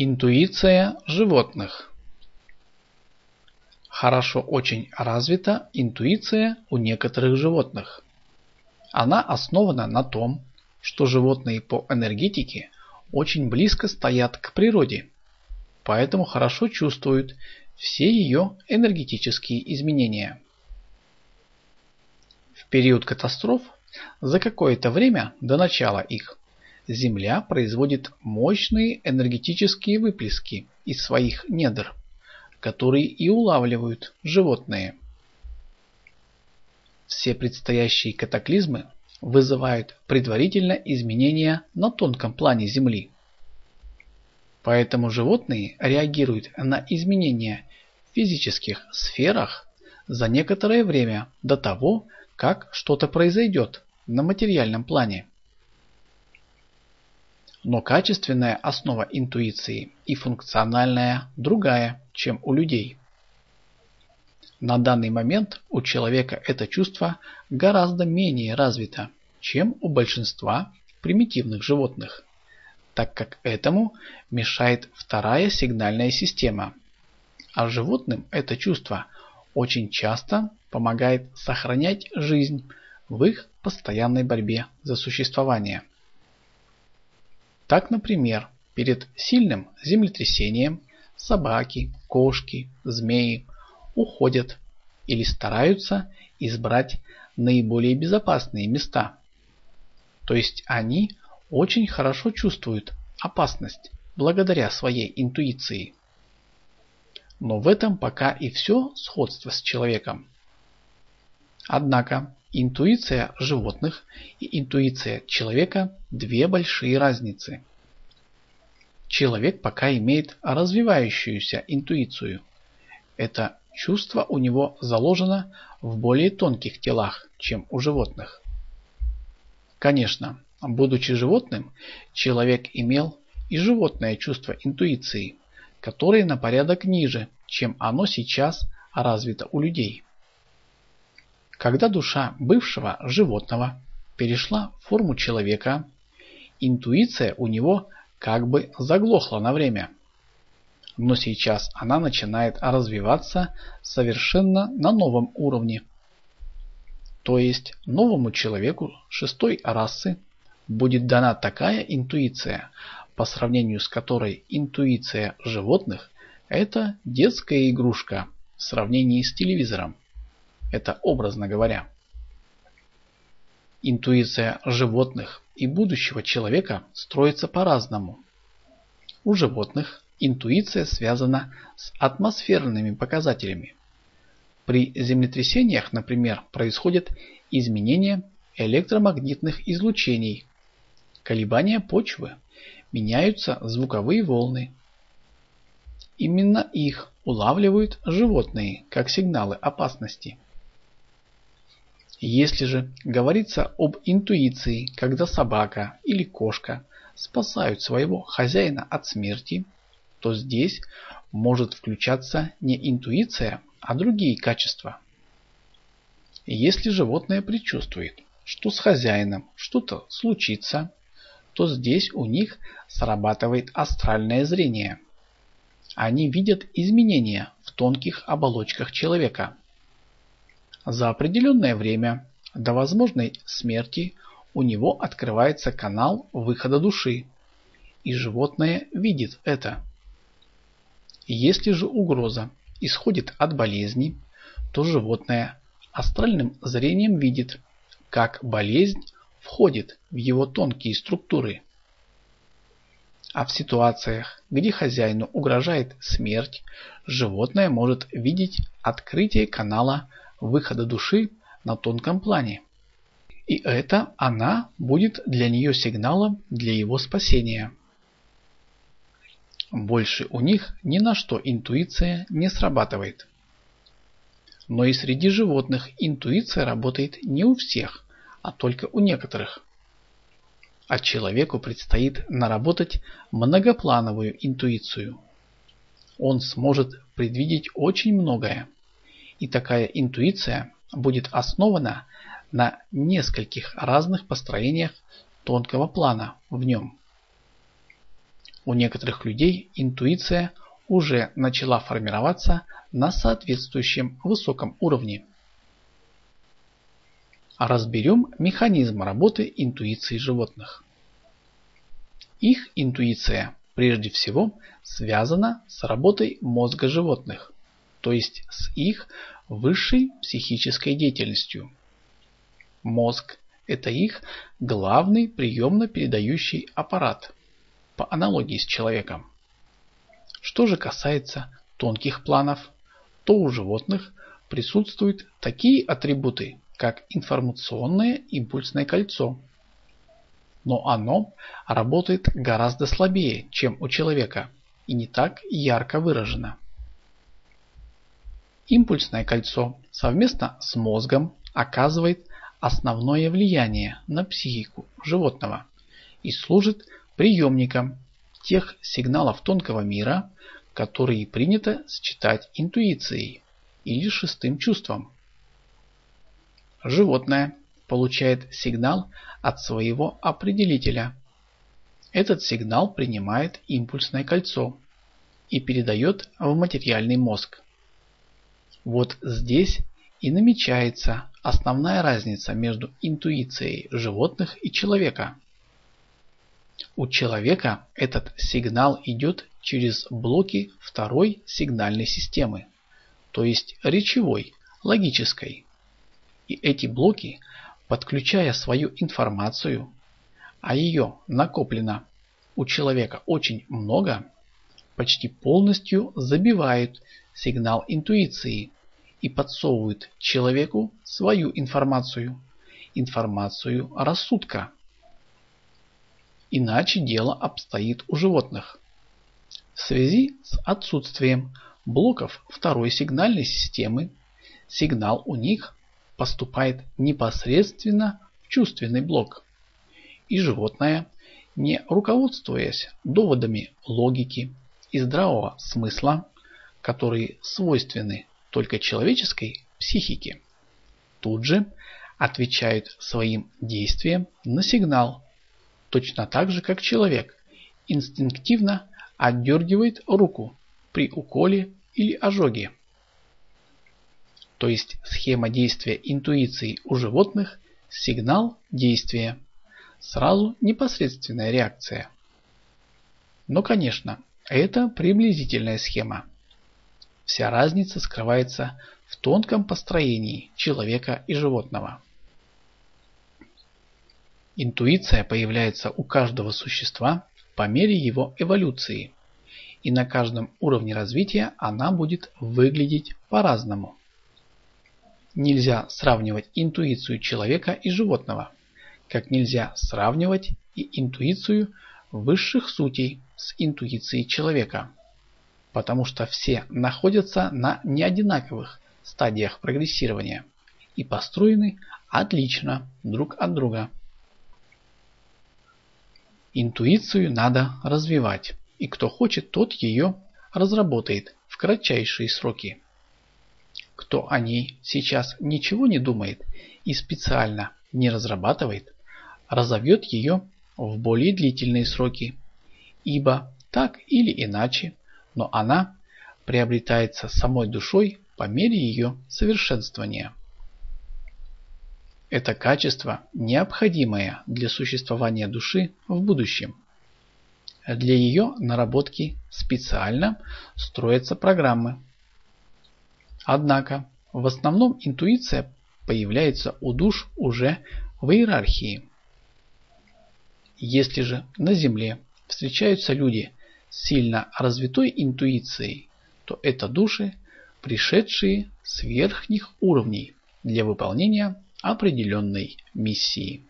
Интуиция животных Хорошо очень развита интуиция у некоторых животных. Она основана на том, что животные по энергетике очень близко стоят к природе, поэтому хорошо чувствуют все ее энергетические изменения. В период катастроф за какое-то время до начала их Земля производит мощные энергетические выплески из своих недр, которые и улавливают животные. Все предстоящие катаклизмы вызывают предварительно изменения на тонком плане Земли. Поэтому животные реагируют на изменения в физических сферах за некоторое время до того, как что-то произойдет на материальном плане. Но качественная основа интуиции и функциональная другая, чем у людей. На данный момент у человека это чувство гораздо менее развито, чем у большинства примитивных животных, так как этому мешает вторая сигнальная система. А животным это чувство очень часто помогает сохранять жизнь в их постоянной борьбе за существование. Так, например, перед сильным землетрясением собаки, кошки, змеи уходят или стараются избрать наиболее безопасные места. То есть они очень хорошо чувствуют опасность благодаря своей интуиции. Но в этом пока и все сходство с человеком. Однако Интуиция животных и интуиция человека – две большие разницы. Человек пока имеет развивающуюся интуицию. Это чувство у него заложено в более тонких телах, чем у животных. Конечно, будучи животным, человек имел и животное чувство интуиции, которое на порядок ниже, чем оно сейчас развито у людей. Когда душа бывшего животного перешла в форму человека, интуиция у него как бы заглохла на время. Но сейчас она начинает развиваться совершенно на новом уровне. То есть новому человеку шестой расы будет дана такая интуиция, по сравнению с которой интуиция животных – это детская игрушка в сравнении с телевизором. Это образно говоря. Интуиция животных и будущего человека строится по-разному. У животных интуиция связана с атмосферными показателями. При землетрясениях, например, происходят изменения электромагнитных излучений, колебания почвы, меняются звуковые волны. Именно их улавливают животные как сигналы опасности. Если же говорится об интуиции, когда собака или кошка спасают своего хозяина от смерти, то здесь может включаться не интуиция, а другие качества. Если животное предчувствует, что с хозяином что-то случится, то здесь у них срабатывает астральное зрение. Они видят изменения в тонких оболочках человека – за определенное время до возможной смерти у него открывается канал выхода души, и животное видит это. Если же угроза исходит от болезни, то животное астральным зрением видит, как болезнь входит в его тонкие структуры. А в ситуациях, где хозяину угрожает смерть, животное может видеть открытие канала выхода души на тонком плане. И это она будет для нее сигналом для его спасения. Больше у них ни на что интуиция не срабатывает. Но и среди животных интуиция работает не у всех, а только у некоторых. А человеку предстоит наработать многоплановую интуицию. Он сможет предвидеть очень многое. И такая интуиция будет основана на нескольких разных построениях тонкого плана в нем. У некоторых людей интуиция уже начала формироваться на соответствующем высоком уровне. Разберем механизм работы интуиции животных. Их интуиция прежде всего связана с работой мозга животных, то есть с их высшей психической деятельностью. Мозг – это их главный приемно-передающий аппарат, по аналогии с человеком. Что же касается тонких планов, то у животных присутствуют такие атрибуты, как информационное импульсное кольцо. Но оно работает гораздо слабее, чем у человека, и не так ярко выражено. Импульсное кольцо совместно с мозгом оказывает основное влияние на психику животного и служит приемником тех сигналов тонкого мира, которые принято считать интуицией или шестым чувством. Животное получает сигнал от своего определителя. Этот сигнал принимает импульсное кольцо и передает в материальный мозг. Вот здесь и намечается основная разница между интуицией животных и человека. У человека этот сигнал идет через блоки второй сигнальной системы, то есть речевой, логической. И эти блоки, подключая свою информацию, а ее накоплено у человека очень много, почти полностью забивают сигнал интуиции и подсовывают человеку свою информацию, информацию рассудка. Иначе дело обстоит у животных. В связи с отсутствием блоков второй сигнальной системы, сигнал у них поступает непосредственно в чувственный блок. И животное, не руководствуясь доводами логики и здравого смысла, которые свойственны только человеческой психике, тут же отвечает своим действием на сигнал, точно так же, как человек инстинктивно отдергивает руку при уколе или ожоге. То есть схема действия интуиции у животных – сигнал действия, сразу непосредственная реакция. Но, конечно, это приблизительная схема. Вся разница скрывается в тонком построении человека и животного. Интуиция появляется у каждого существа по мере его эволюции, и на каждом уровне развития она будет выглядеть по-разному. Нельзя сравнивать интуицию человека и животного, как нельзя сравнивать и интуицию высших сутей с интуицией человека, потому что все находятся на неодинаковых стадиях прогрессирования и построены отлично друг от друга. Интуицию надо развивать, и кто хочет, тот ее разработает в кратчайшие сроки. Кто о ней сейчас ничего не думает и специально не разрабатывает, разовьет ее в более длительные сроки, ибо так или иначе, но она приобретается самой душой по мере ее совершенствования. Это качество необходимое для существования души в будущем. Для ее наработки специально строятся программы. Однако, в основном интуиция появляется у душ уже в иерархии. Если же на Земле встречаются люди сильно развитой интуицией, то это души, пришедшие с верхних уровней для выполнения определенной миссии.